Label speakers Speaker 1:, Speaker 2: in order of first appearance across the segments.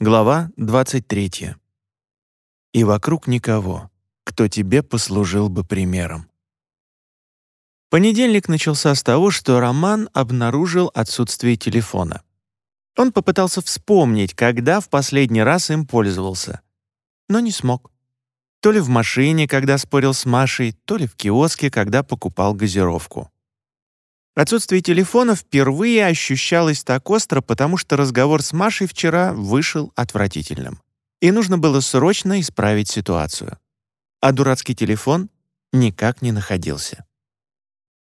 Speaker 1: Глава 23. И вокруг никого, кто тебе послужил бы примером. Понедельник начался с того, что Роман обнаружил отсутствие телефона. Он попытался вспомнить, когда в последний раз им пользовался, но не смог. То ли в машине, когда спорил с Машей, то ли в киоске, когда покупал газировку. Отсутствие телефона впервые ощущалось так остро, потому что разговор с Машей вчера вышел отвратительным. И нужно было срочно исправить ситуацию. А дурацкий телефон никак не находился.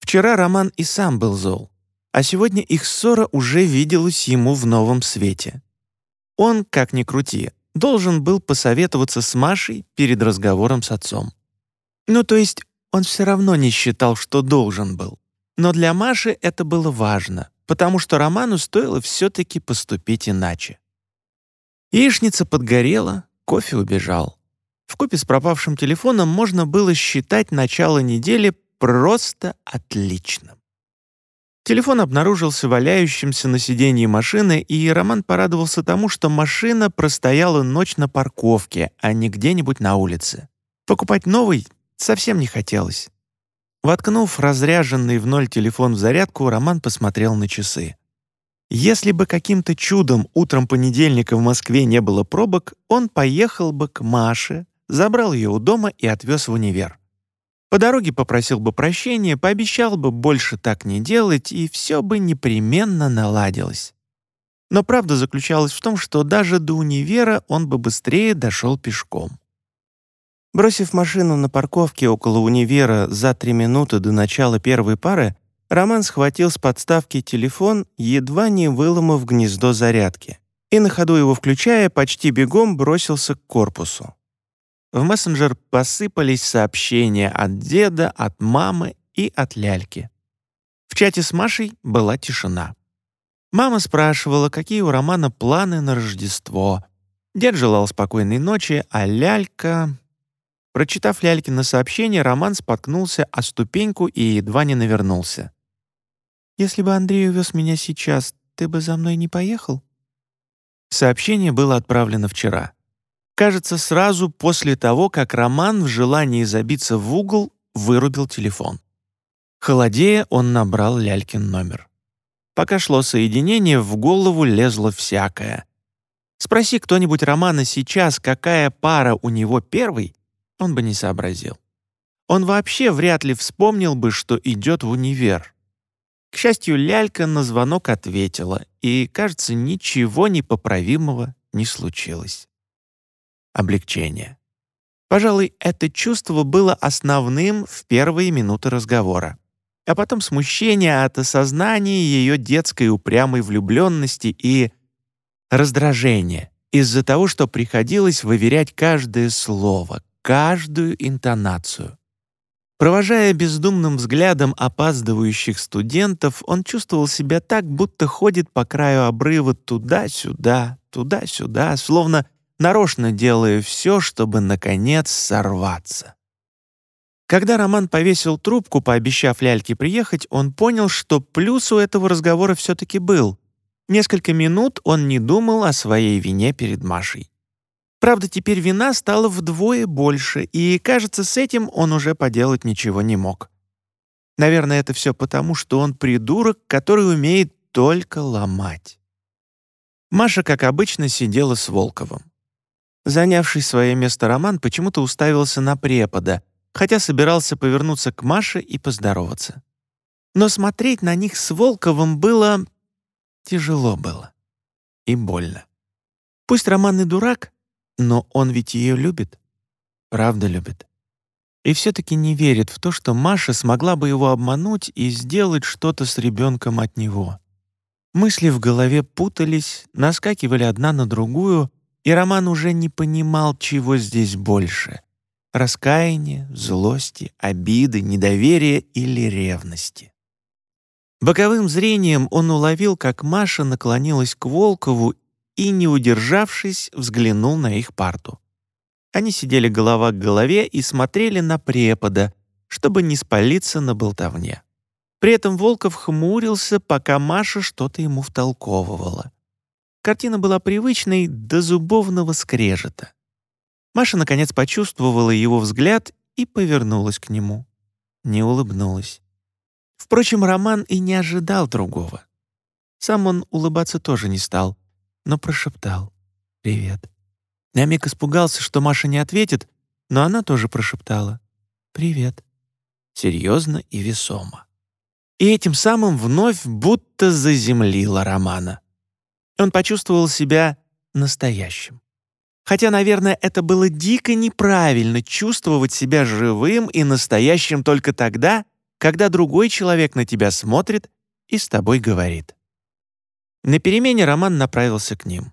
Speaker 1: Вчера Роман и сам был зол, а сегодня их ссора уже виделась ему в новом свете. Он, как ни крути, должен был посоветоваться с Машей перед разговором с отцом. Ну, то есть он все равно не считал, что должен был. Но для Маши это было важно, потому что Роману стоило все-таки поступить иначе. Яичница подгорела, кофе убежал. Вкупе с пропавшим телефоном можно было считать начало недели просто отличным. Телефон обнаружился валяющимся на сиденье машины, и Роман порадовался тому, что машина простояла ночь на парковке, а не где-нибудь на улице. Покупать новый совсем не хотелось. Воткнув разряженный в ноль телефон в зарядку, Роман посмотрел на часы. Если бы каким-то чудом утром понедельника в Москве не было пробок, он поехал бы к Маше, забрал ее у дома и отвез в универ. По дороге попросил бы прощения, пообещал бы больше так не делать, и все бы непременно наладилось. Но правда заключалась в том, что даже до универа он бы быстрее дошел пешком. Бросив машину на парковке около универа за три минуты до начала первой пары, Роман схватил с подставки телефон, едва не выломав гнездо зарядки, и на ходу его включая, почти бегом бросился к корпусу. В мессенджер посыпались сообщения от деда, от мамы и от ляльки. В чате с Машей была тишина. Мама спрашивала, какие у Романа планы на Рождество. Дед желал спокойной ночи, а лялька... Прочитав Лялькино сообщение, Роман споткнулся о ступеньку и едва не навернулся. «Если бы Андрей увез меня сейчас, ты бы за мной не поехал?» Сообщение было отправлено вчера. Кажется, сразу после того, как Роман в желании забиться в угол вырубил телефон. Холодея, он набрал Лялькин номер. Пока шло соединение, в голову лезло всякое. Спроси кто-нибудь Романа сейчас, какая пара у него первый, он бы не сообразил. Он вообще вряд ли вспомнил бы, что идет в универ. К счастью, лялька на звонок ответила, и, кажется, ничего непоправимого не случилось. Облегчение. Пожалуй, это чувство было основным в первые минуты разговора. А потом смущение от осознания ее детской упрямой влюбленности и раздражение из-за того, что приходилось выверять каждое слово, каждую интонацию. Провожая бездумным взглядом опаздывающих студентов, он чувствовал себя так, будто ходит по краю обрыва туда-сюда, туда-сюда, словно нарочно делая все, чтобы, наконец, сорваться. Когда Роман повесил трубку, пообещав Ляльке приехать, он понял, что плюс у этого разговора все-таки был. Несколько минут он не думал о своей вине перед Машей. Правда, теперь вина стала вдвое больше, и, кажется, с этим он уже поделать ничего не мог. Наверное, это все потому, что он придурок, который умеет только ломать. Маша, как обычно, сидела с Волковым. Занявший свое место Роман почему-то уставился на препода, хотя собирался повернуться к Маше и поздороваться. Но смотреть на них с Волковым было... тяжело было. И больно. Пусть Роман и дурак, но он ведь ее любит. Правда любит. И все-таки не верит в то, что Маша смогла бы его обмануть и сделать что-то с ребенком от него. Мысли в голове путались, наскакивали одна на другую, и Роман уже не понимал, чего здесь больше — раскаяния, злости, обиды, недоверия или ревности. Боковым зрением он уловил, как Маша наклонилась к Волкову и, не удержавшись, взглянул на их парту. Они сидели голова к голове и смотрели на препода, чтобы не спалиться на болтовне. При этом Волков хмурился, пока Маша что-то ему втолковывала. Картина была привычной до зубовного скрежета. Маша, наконец, почувствовала его взгляд и повернулась к нему. Не улыбнулась. Впрочем, Роман и не ожидал другого. Сам он улыбаться тоже не стал, но прошептал «Привет». На миг испугался, что Маша не ответит, но она тоже прошептала «Привет». Серьезно и весомо. И этим самым вновь будто заземлила Романа. Он почувствовал себя настоящим. Хотя, наверное, это было дико неправильно чувствовать себя живым и настоящим только тогда, когда другой человек на тебя смотрит и с тобой говорит. На перемене Роман направился к ним.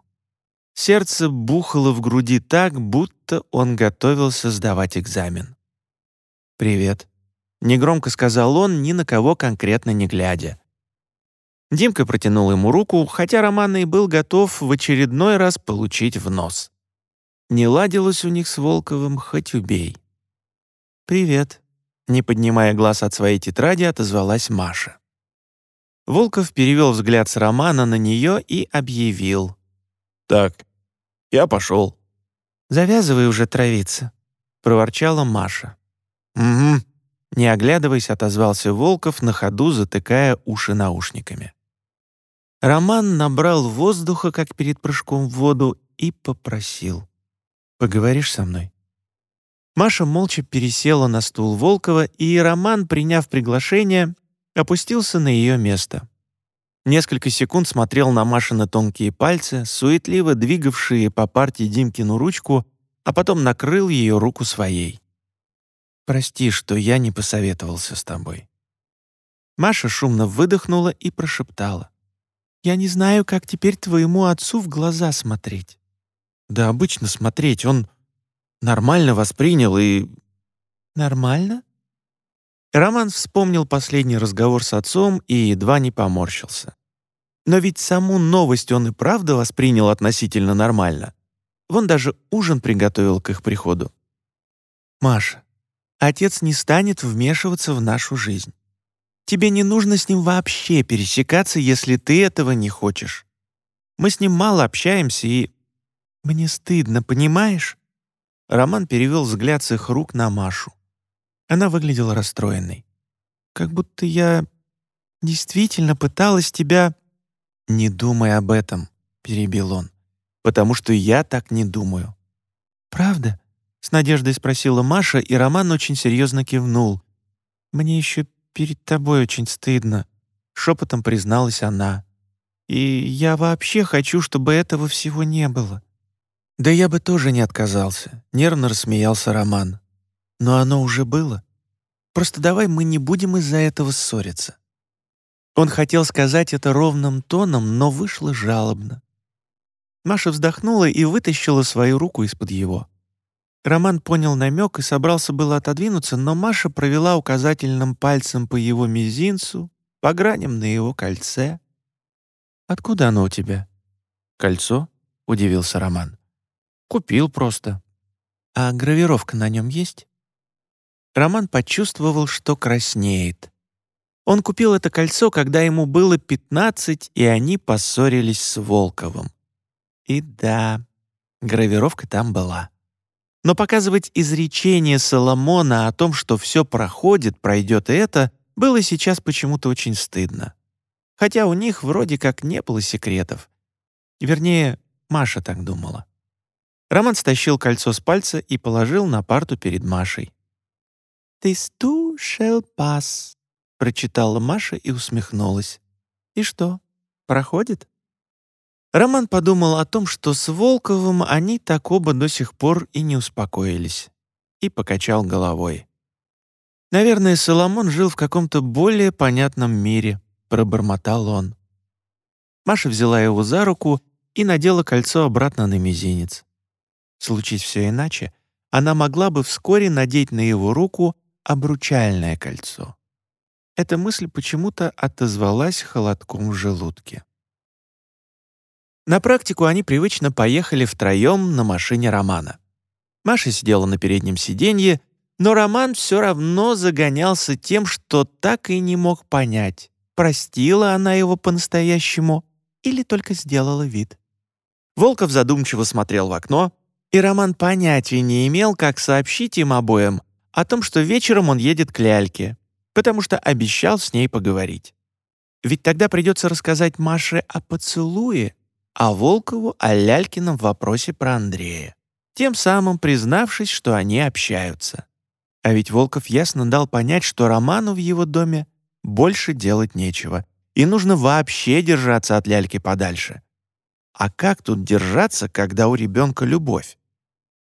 Speaker 1: Сердце бухало в груди так, будто он готовился сдавать экзамен. «Привет», — негромко сказал он, ни на кого конкретно не глядя. Димка протянул ему руку, хотя Роман и был готов в очередной раз получить в нос. Не ладилось у них с Волковым, хоть убей. «Привет», — не поднимая глаз от своей тетради, отозвалась Маша. Волков перевел взгляд с Романа на нее и объявил. «Так, я пошел».
Speaker 2: «Завязывай уже травиться», — проворчала Маша.
Speaker 1: «Угу», — не оглядываясь, отозвался Волков, на ходу затыкая уши наушниками. Роман набрал воздуха, как перед прыжком в воду, и попросил. «Поговоришь со мной?» Маша молча пересела на стул Волкова, и Роман, приняв приглашение, опустился на ее место. Несколько секунд смотрел на Машины тонкие пальцы, суетливо двигавшие по парте Димкину ручку, а потом накрыл ее руку своей. «Прости, что я не посоветовался с тобой». Маша шумно выдохнула и прошептала. «Я не знаю, как теперь твоему отцу в глаза смотреть». «Да обычно смотреть, он нормально воспринял и...» «Нормально?» Роман вспомнил последний разговор с отцом и едва не поморщился. Но ведь саму новость он и правда воспринял относительно нормально. Вон даже ужин приготовил к их приходу. «Маша, отец не станет вмешиваться в нашу жизнь. Тебе не нужно с ним вообще пересекаться, если ты этого не хочешь. Мы с ним мало общаемся и... Мне стыдно, понимаешь?» Роман перевел взгляд с их рук на Машу. Она выглядела расстроенной. «Как будто я действительно пыталась тебя...» «Не думай об этом», — перебил он, «потому что я так не думаю». «Правда?» — с надеждой спросила Маша, и Роман очень серьезно кивнул. «Мне еще перед тобой очень стыдно», — шепотом призналась она. «И я вообще хочу, чтобы этого всего не было». «Да я бы тоже не отказался», — нервно рассмеялся Роман. Но оно уже было. Просто давай мы не будем из-за этого ссориться». Он хотел сказать это ровным тоном, но вышло жалобно. Маша вздохнула и вытащила свою руку из-под его. Роман понял намек и собрался было отодвинуться, но Маша провела указательным пальцем по его мизинцу, по граням на его кольце. «Откуда оно у тебя?» «Кольцо?» — удивился Роман. «Купил просто». «А гравировка на нем есть?» Роман почувствовал, что краснеет. Он купил это кольцо, когда ему было 15, и они поссорились с Волковым. И да, гравировка там была. Но показывать изречение Соломона о том, что все проходит, пройдет и это, было сейчас почему-то очень стыдно. Хотя у них вроде как не было секретов. Вернее, Маша так думала. Роман стащил кольцо с пальца и положил на парту перед Машей. «This too shall pass», — прочитала Маша и усмехнулась. «И что, проходит?» Роман подумал о том, что с Волковым они так оба до сих пор и не успокоились, и покачал головой. «Наверное, Соломон жил в каком-то более понятном мире», — пробормотал он. Маша взяла его за руку и надела кольцо обратно на мизинец. Случись все иначе, она могла бы вскоре надеть на его руку обручальное кольцо. Эта мысль почему-то отозвалась холодком в желудке. На практику они привычно поехали втроем на машине Романа. Маша сидела на переднем сиденье, но Роман все равно загонялся тем, что так и не мог понять, простила она его по-настоящему или только сделала вид. Волков задумчиво смотрел в окно, и Роман понятия не имел, как сообщить им обоим о том, что вечером он едет к Ляльке, потому что обещал с ней поговорить. Ведь тогда придется рассказать Маше о поцелуе, а Волкову о Лялькином вопросе про Андрея, тем самым признавшись, что они общаются. А ведь Волков ясно дал понять, что Роману в его доме больше делать нечего, и нужно вообще держаться от ляльки подальше. А как тут держаться, когда у ребенка любовь?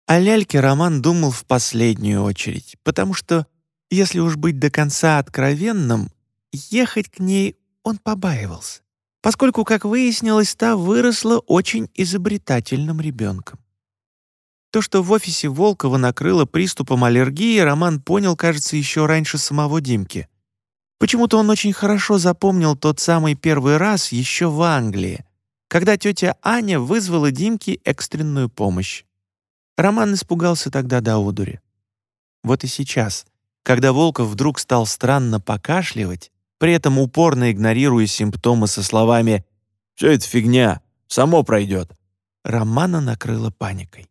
Speaker 1: О ляльке Роман думал в последнюю очередь, потому что, если уж быть до конца откровенным, ехать к ней он побаивался, поскольку, как выяснилось, та выросла очень изобретательным ребенком. То, что в офисе Волкова накрыло приступом аллергии, Роман понял, кажется, еще раньше самого Димки. Почему-то он очень хорошо запомнил тот самый первый раз еще в Англии, когда тетя Аня вызвала Димке экстренную помощь. Роман испугался тогда до одури. Вот и сейчас, когда Волков вдруг стал странно покашливать, при этом упорно игнорируя симптомы со словами «Все это фигня, само пройдет», Романа накрыла паникой.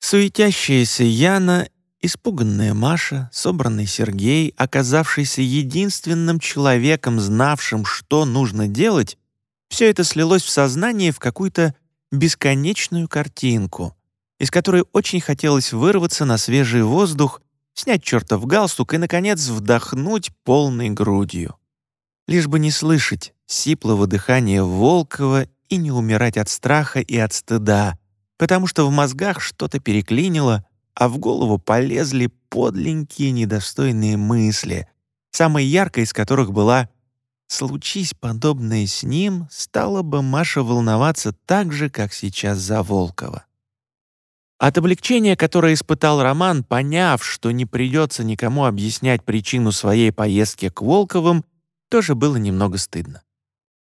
Speaker 1: Суетящаяся Яна, испуганная Маша, собранный Сергей, оказавшийся единственным человеком, знавшим, что нужно делать, все это слилось в сознание в какую-то бесконечную картинку, из которой очень хотелось вырваться на свежий воздух, снять чертов галстук и, наконец, вдохнуть полной грудью. Лишь бы не слышать сиплого дыхания Волкова и не умирать от страха и от стыда, потому что в мозгах что-то переклинило, а в голову полезли подленькие недостойные мысли, самой яркой из которых была «Случись подобное с ним, стала бы Маша волноваться так же, как сейчас за Волкова». От облегчения, которое испытал Роман, поняв, что не придется никому объяснять причину своей поездки к Волковым, тоже было немного стыдно.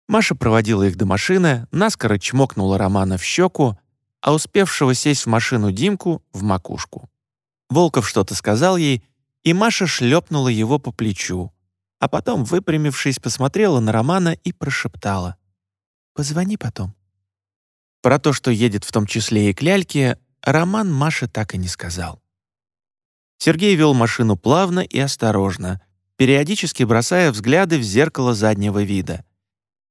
Speaker 1: Маша проводила их до машины, наскоро чмокнула Романа в щеку, а успевшего сесть в машину Димку — в макушку. Волков что-то сказал ей, и Маша шлепнула его по плечу, а потом, выпрямившись, посмотрела на Романа и прошептала. «Позвони потом». Про то, что едет в том числе и к ляльке, Роман Маше так и не сказал. Сергей вел машину плавно и осторожно, периодически бросая взгляды в зеркало заднего вида.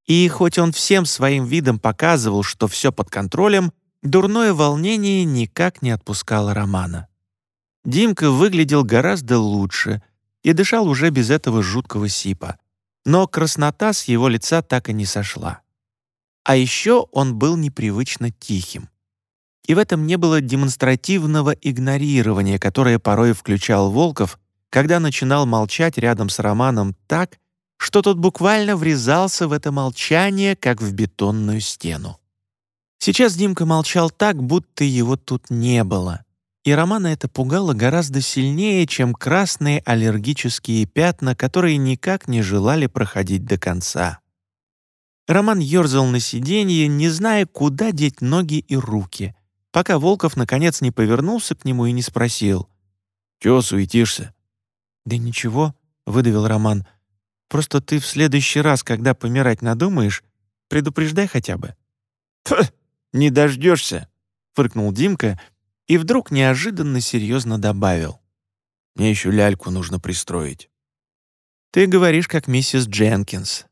Speaker 1: И хоть он всем своим видом показывал, что все под контролем, Дурное волнение никак не отпускало Романа. Димка выглядел гораздо лучше и дышал уже без этого жуткого сипа. Но краснота с его лица так и не сошла. А еще он был непривычно тихим. И в этом не было демонстративного игнорирования, которое порой включал Волков, когда начинал молчать рядом с Романом так, что тот буквально врезался в это молчание, как в бетонную стену. Сейчас Димка молчал так, будто его тут не было. И Романа это пугало гораздо сильнее, чем красные аллергические пятна, которые никак не желали проходить до конца. Роман ерзал на сиденье, не зная, куда деть ноги и руки, пока Волков наконец не повернулся к нему и не спросил. «Чего суетишься?» «Да ничего», — выдавил Роман. «Просто ты в следующий раз, когда помирать надумаешь, предупреждай хотя бы». «Не дождешься», — фыркнул Димка и вдруг неожиданно серьезно добавил. «Мне еще ляльку нужно пристроить». «Ты говоришь, как миссис Дженкинс.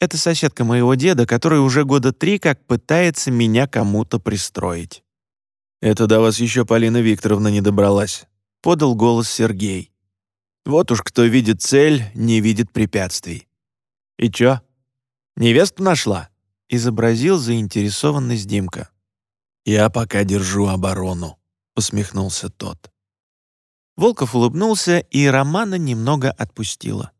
Speaker 1: Это соседка моего деда, который уже года три как пытается меня кому-то пристроить». «Это до вас еще Полина Викторовна не добралась», — подал голос Сергей. «Вот уж кто видит цель, не видит препятствий». «И чё? Невесту нашла?» изобразил заинтересованность Димка. «Я пока держу оборону», — усмехнулся тот. Волков улыбнулся, и Романа немного отпустила.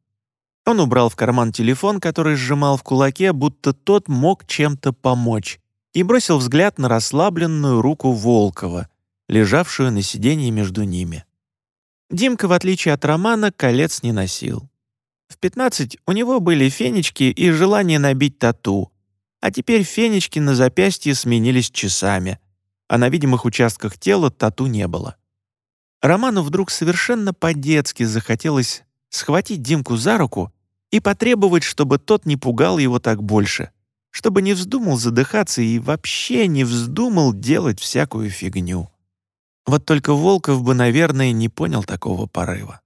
Speaker 1: Он убрал в карман телефон, который сжимал в кулаке, будто тот мог чем-то помочь, и бросил взгляд на расслабленную руку Волкова, лежавшую на сиденье между ними. Димка, в отличие от Романа, колец не носил. В 15 у него были фенечки и желание набить тату, а теперь фенечки на запястье сменились часами, а на видимых участках тела тату не было. Роману вдруг совершенно по-детски захотелось схватить Димку за руку и потребовать, чтобы тот не пугал его так больше. Чтобы не вздумал задыхаться и вообще не вздумал делать всякую фигню. Вот только Волков бы, наверное, не понял такого порыва.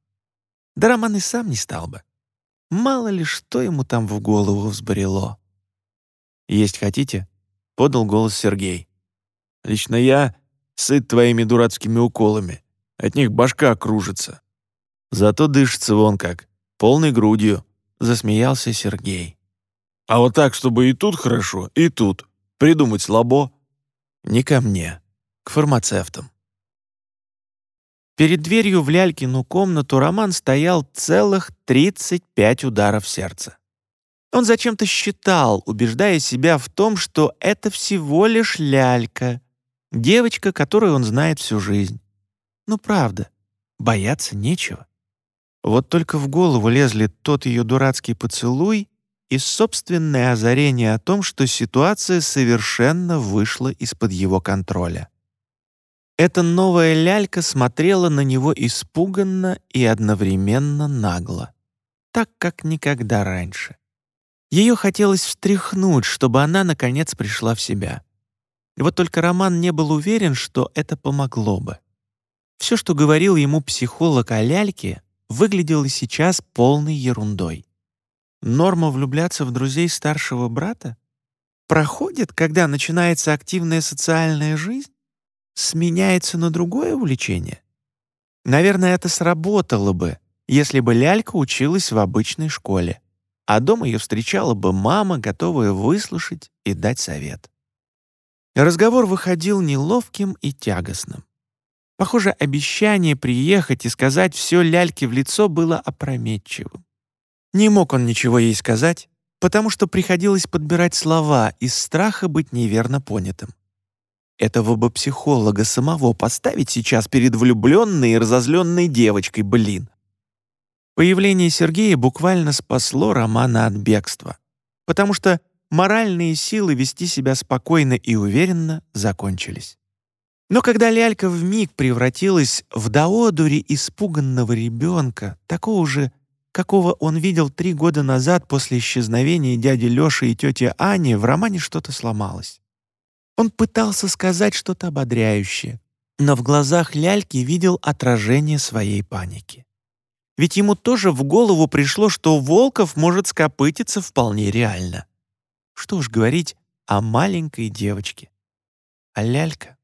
Speaker 1: Да Роман и сам не стал бы. Мало ли, что ему там в голову взбрело. «Есть хотите?» — подал голос Сергей. «Лично я сыт твоими дурацкими уколами. От них башка кружится. Зато дышится вон как, полной грудью», — засмеялся Сергей. «А вот так, чтобы и тут хорошо, и тут. Придумать слабо?» «Не ко мне, к фармацевтам». Перед дверью в Лялькину комнату Роман стоял целых 35 ударов сердца. Он зачем-то считал, убеждая себя в том, что это всего лишь Лялька, девочка, которую он знает всю жизнь. Ну правда, бояться нечего. Вот только в голову лезли тот ее дурацкий поцелуй и собственное озарение о том, что ситуация совершенно вышла из-под его контроля. Эта новая лялька смотрела на него испуганно и одновременно нагло, так как никогда раньше. Ее хотелось встряхнуть, чтобы она, наконец, пришла в себя. Вот только Роман не был уверен, что это помогло бы. Все, что говорил ему психолог о ляльке, выглядело сейчас полной ерундой. Норма влюбляться в друзей старшего брата проходит, когда начинается активная социальная жизнь? сменяется на другое увлечение? Наверное, это сработало бы, если бы лялька училась в обычной школе, а дома ее встречала бы мама, готовая выслушать и дать совет. Разговор выходил неловким и тягостным. Похоже, обещание приехать и сказать все ляльке в лицо было опрометчивым. Не мог он ничего ей сказать, потому что приходилось подбирать слова из страха быть неверно понятым. Этого бы психолога самого поставить сейчас перед влюбленной и разозленной девочкой, блин. Появление Сергея буквально спасло Романа от бегства, потому что моральные силы вести себя спокойно и уверенно закончились. Но когда лялька вмиг превратилась в доодури испуганного ребенка, такого же, какого он видел три года назад после исчезновения дяди Лёши и тети Ани, в романе что-то сломалось. Он пытался сказать что-то ободряющее, но в глазах ляльки видел отражение своей паники. Ведь ему тоже в голову пришло, что Волков может скопытиться вполне реально. Что уж говорить о маленькой девочке. А лялька?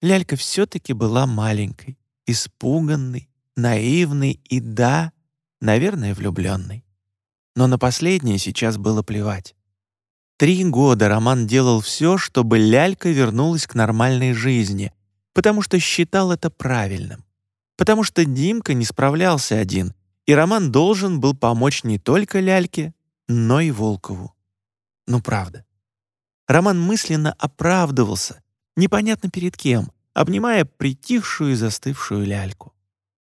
Speaker 1: Лялька все-таки была маленькой, испуганной, наивной и, да, наверное, влюбленной. Но на последнее сейчас было плевать. Три года Роман делал все, чтобы лялька вернулась к нормальной жизни, потому что считал это правильным. Потому что Димка не справлялся один, и Роман должен был помочь не только ляльке, но и Волкову. Ну правда. Роман мысленно оправдывался, непонятно перед кем, обнимая притихшую и застывшую ляльку.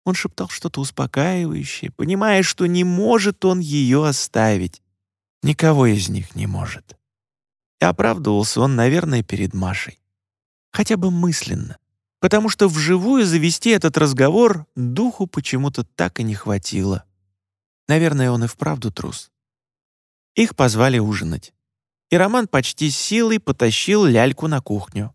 Speaker 1: Он шептал что-то успокаивающее, понимая, что не может он ее оставить. Никого из них не может. И оправдывался он, наверное, перед Машей. Хотя бы мысленно. Потому что вживую завести этот разговор духу почему-то так и не хватило. Наверное, он и вправду трус. Их позвали ужинать. И Роман почти силой потащил ляльку на кухню.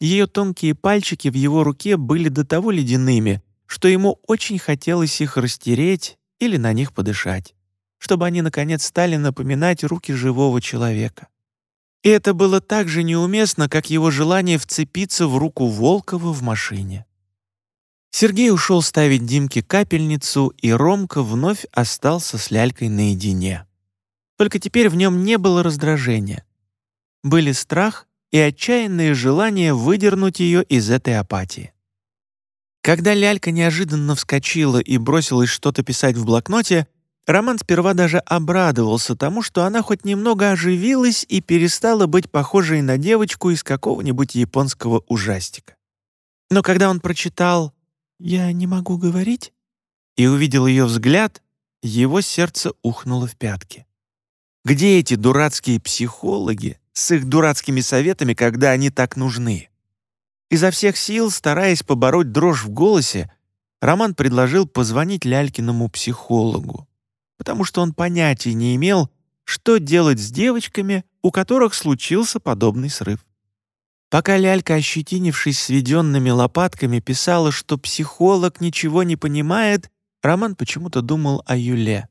Speaker 1: Ее тонкие пальчики в его руке были до того ледяными, что ему очень хотелось их растереть или на них подышать, чтобы они, наконец, стали напоминать руки живого человека. И это было так же неуместно, как его желание вцепиться в руку Волкова в машине. Сергей ушел ставить Димке капельницу, и Ромка вновь остался с лялькой наедине. Только теперь в нем не было раздражения. Были страх и отчаянное желание выдернуть ее из этой апатии. Когда лялька неожиданно вскочила и бросилась что-то писать в блокноте, Роман сперва даже обрадовался тому, что она хоть немного оживилась и перестала быть похожей на девочку из какого-нибудь японского ужастика. Но когда он прочитал «Я не могу говорить» и увидел ее взгляд, его сердце ухнуло в пятки. Где эти дурацкие психологи с их дурацкими советами, когда они так нужны? Изо всех сил, стараясь побороть дрожь в голосе, Роман предложил позвонить Лялькиному психологу потому что он понятия не имел, что делать с девочками, у которых случился подобный срыв. Пока лялька, ощетинившись сведенными лопатками, писала, что психолог ничего не понимает, Роман почему-то думал о Юле.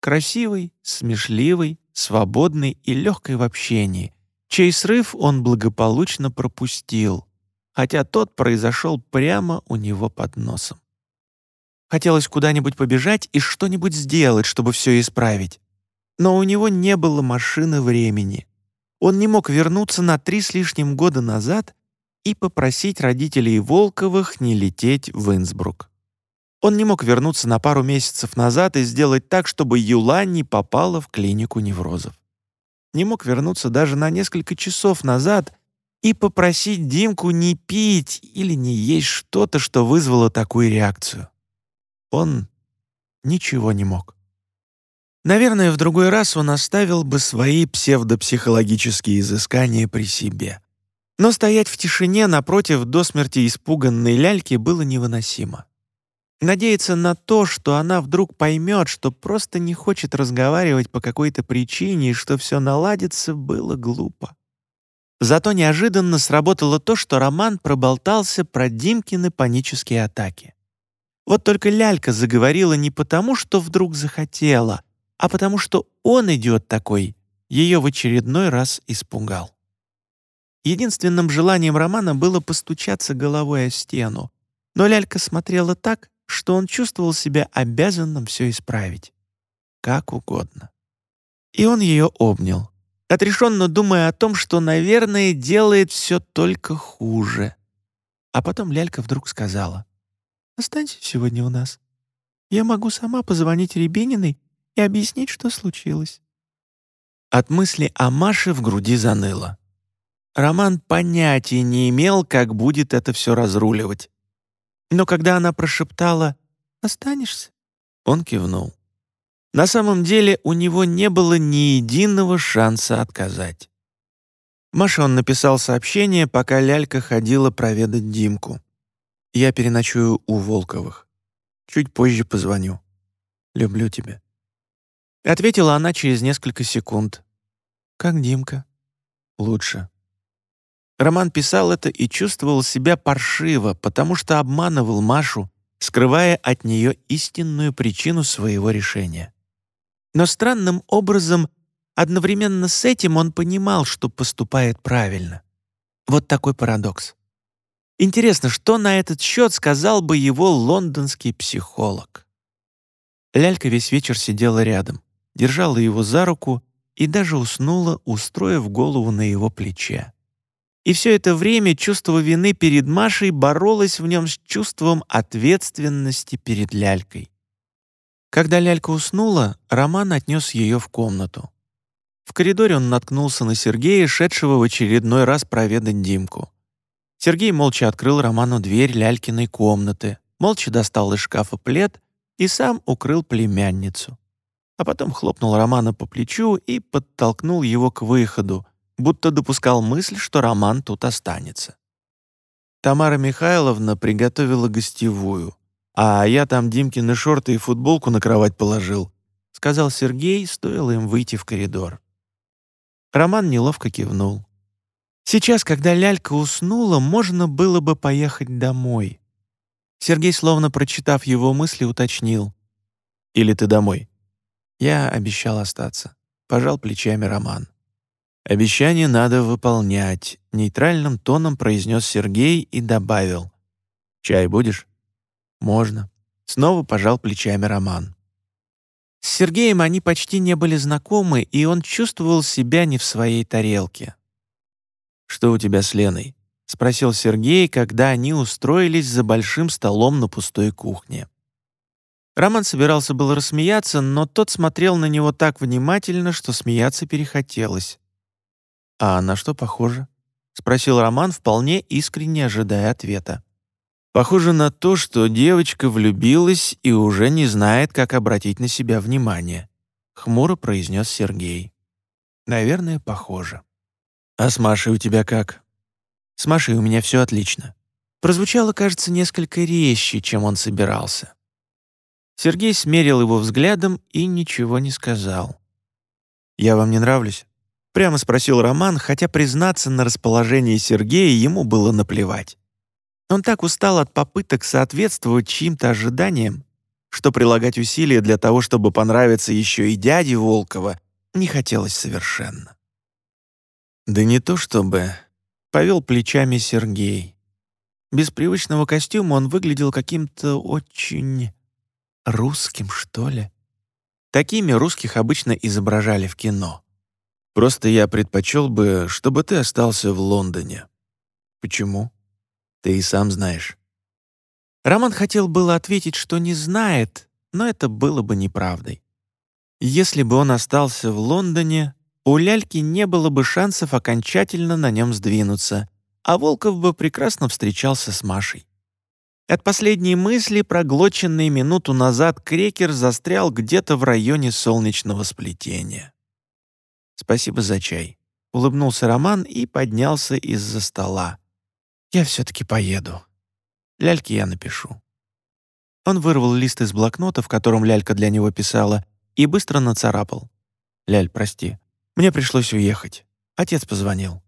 Speaker 1: Красивой, смешливой, свободной и легкой в общении, чей срыв он благополучно пропустил, хотя тот произошел прямо у него под носом. Хотелось куда-нибудь побежать и что-нибудь сделать, чтобы все исправить. Но у него не было машины времени. Он не мог вернуться на три с лишним года назад и попросить родителей Волковых не лететь в Инсбрук. Он не мог вернуться на пару месяцев назад и сделать так, чтобы Юла не попала в клинику неврозов. Не мог вернуться даже на несколько часов назад и попросить Димку не пить или не есть что-то, что вызвало такую реакцию. Он ничего не мог. Наверное, в другой раз он оставил бы свои псевдопсихологические изыскания при себе. Но стоять в тишине напротив до смерти испуганной ляльки было невыносимо. Надеяться на то, что она вдруг поймет, что просто не хочет разговаривать по какой-то причине и что все наладится, было глупо. Зато неожиданно сработало то, что Роман проболтался про Димкины панические атаки. Вот только лялька заговорила не потому, что вдруг захотела, а потому что он идет такой, ее в очередной раз испугал. Единственным желанием Романа было постучаться головой о стену, но лялька смотрела так, что он чувствовал себя обязанным все исправить. Как угодно. И он ее обнял, отрешенно думая о том, что, наверное, делает все только хуже. А потом лялька вдруг сказала, «Останься сегодня у нас. Я могу сама позвонить Рябининой и объяснить, что случилось». От мысли о Маше в груди заныло. Роман понятия не имел, как будет это все разруливать. Но когда она прошептала «Останешься?», он кивнул. На самом деле у него не было ни единого шанса отказать. Маше он написал сообщение, пока Лялька ходила проведать Димку. «Я переночую у Волковых. Чуть позже позвоню. Люблю тебя». Ответила она через несколько секунд. «Как Димка?» «Лучше». Роман писал это и чувствовал себя паршиво, потому что обманывал Машу, скрывая от нее истинную причину своего решения. Но странным образом, одновременно с этим он понимал, что поступает правильно. Вот такой парадокс. Интересно, что на этот счет сказал бы его лондонский психолог? Лялька весь вечер сидела рядом держала его за руку и даже уснула, устроив голову на его плече. И все это время чувство вины перед Машей боролось в нем с чувством ответственности перед Лялькой. Когда Лялька уснула, Роман отнес ее в комнату. В коридоре он наткнулся на Сергея, шедшего в очередной раз проведать Димку. Сергей молча открыл Роману дверь Лялькиной комнаты, молча достал из шкафа плед и сам укрыл племянницу а потом хлопнул Романа по плечу и подтолкнул его к выходу, будто допускал мысль, что Роман тут останется. Тамара Михайловна приготовила гостевую, а я там Димкины шорты и футболку на кровать положил, сказал Сергей, стоило им выйти в коридор. Роман неловко кивнул. Сейчас, когда лялька уснула, можно было бы поехать домой. Сергей, словно прочитав его мысли, уточнил. «Или ты домой?» Я обещал остаться. Пожал плечами Роман. «Обещание надо выполнять», — нейтральным тоном произнес Сергей и добавил. «Чай будешь?» «Можно». Снова пожал плечами Роман. С Сергеем они почти не были знакомы, и он чувствовал себя не в своей тарелке. «Что у тебя с Леной?» — спросил Сергей, когда они устроились за большим столом на пустой кухне. Роман собирался было рассмеяться, но тот смотрел на него так внимательно, что смеяться перехотелось. «А на что похоже?» — спросил Роман, вполне искренне ожидая ответа. «Похоже на то, что девочка влюбилась и уже не знает, как обратить на себя внимание», — хмуро произнес Сергей. «Наверное, похоже». «А с Машей у тебя как?» «С Машей у меня все отлично». Прозвучало, кажется, несколько резче, чем он собирался. Сергей смерил его взглядом и ничего не сказал. «Я вам не нравлюсь?» — Прямо спросил Роман, хотя признаться на расположение Сергея ему было наплевать. Он так устал от попыток соответствовать чьим-то ожиданиям, что прилагать усилия для того, чтобы понравиться еще и дяде Волкова, не хотелось совершенно. Да не то чтобы... Повел плечами Сергей. Без привычного костюма он выглядел каким-то очень... русским, что ли. Такими русских обычно изображали в кино. Просто я предпочел бы, чтобы ты остался в Лондоне. Почему? Ты и сам знаешь. Роман хотел было ответить, что не знает, но это было бы неправдой. Если бы он остался в Лондоне, у Ляльки не было бы шансов окончательно на нем сдвинуться, а Волков бы прекрасно встречался с Машей. От последней мысли, проглоченной минуту назад, крекер застрял где-то в районе солнечного сплетения. «Спасибо за чай», — улыбнулся Роман и поднялся из-за стола. «Я все-таки поеду. Ляльке я напишу». Он вырвал лист из блокнота, в котором Лялька для него писала, и быстро нацарапал. «Ляль, прости, мне пришлось уехать. Отец позвонил.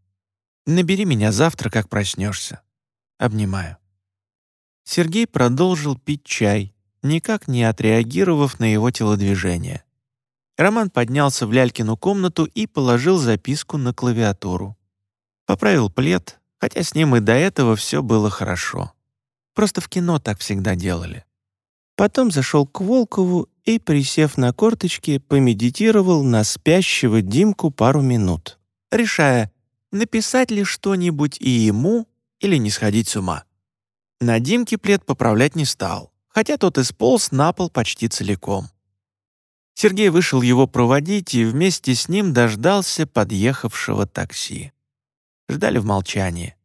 Speaker 1: Набери меня завтра, как проснешься. Обнимаю». Сергей продолжил пить чай, никак не отреагировав на его телодвижение. Роман поднялся в Лялькину комнату и положил записку на клавиатуру. Поправил плед, хотя с ним и до этого все было хорошо. Просто в кино так всегда делали. Потом зашел к Волкову и, присев на корточки, помедитировал на спящего Димку пару минут, решая, написать ли что-нибудь и ему или не сходить с ума. На Димке плед поправлять не стал, хотя тот исполз на пол почти целиком. Сергей вышел его проводить и вместе с ним дождался подъехавшего такси. Ждали в молчании.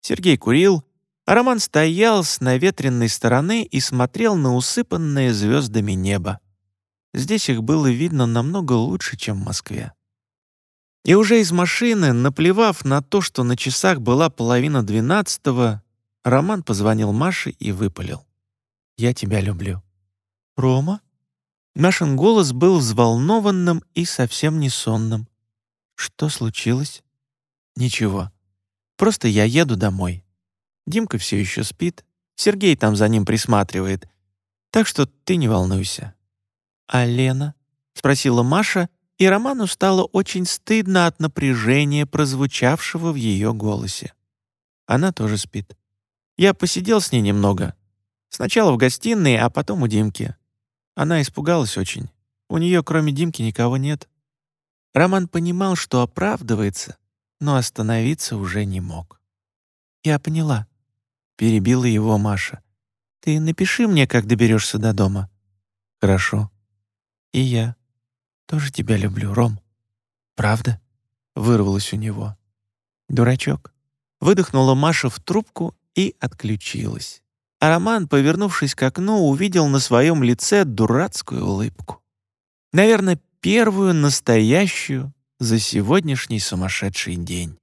Speaker 1: Сергей курил, а Роман стоял с наветренной стороны и смотрел на усыпанное звездами небо. Здесь их было видно намного лучше, чем в Москве. И уже из машины, наплевав на то, что на часах была половина двенадцатого, Роман позвонил Маше и выпалил. «Я тебя люблю». «Рома?» Машин голос был взволнованным и совсем не сонным. «Что случилось?» «Ничего. Просто я еду домой. Димка все еще спит, Сергей там за ним присматривает, так что ты не волнуйся». «А Лена?» — спросила Маша, и Роману стало очень стыдно от напряжения, прозвучавшего в ее голосе. Она тоже спит. Я посидел с ней немного. Сначала в гостиной, а потом у Димки. Она испугалась очень. У нее, кроме Димки, никого нет. Роман понимал, что оправдывается, но остановиться уже не мог. «Я поняла», — перебила его Маша. «Ты напиши мне, как доберешься до дома». «Хорошо». «И я тоже тебя люблю, Ром». «Правда?» — вырвалось у него. «Дурачок». Выдохнула Маша в трубку и отключилась. А Роман, повернувшись к окну, увидел на своем лице дурацкую улыбку. Наверное, первую настоящую за сегодняшний сумасшедший день.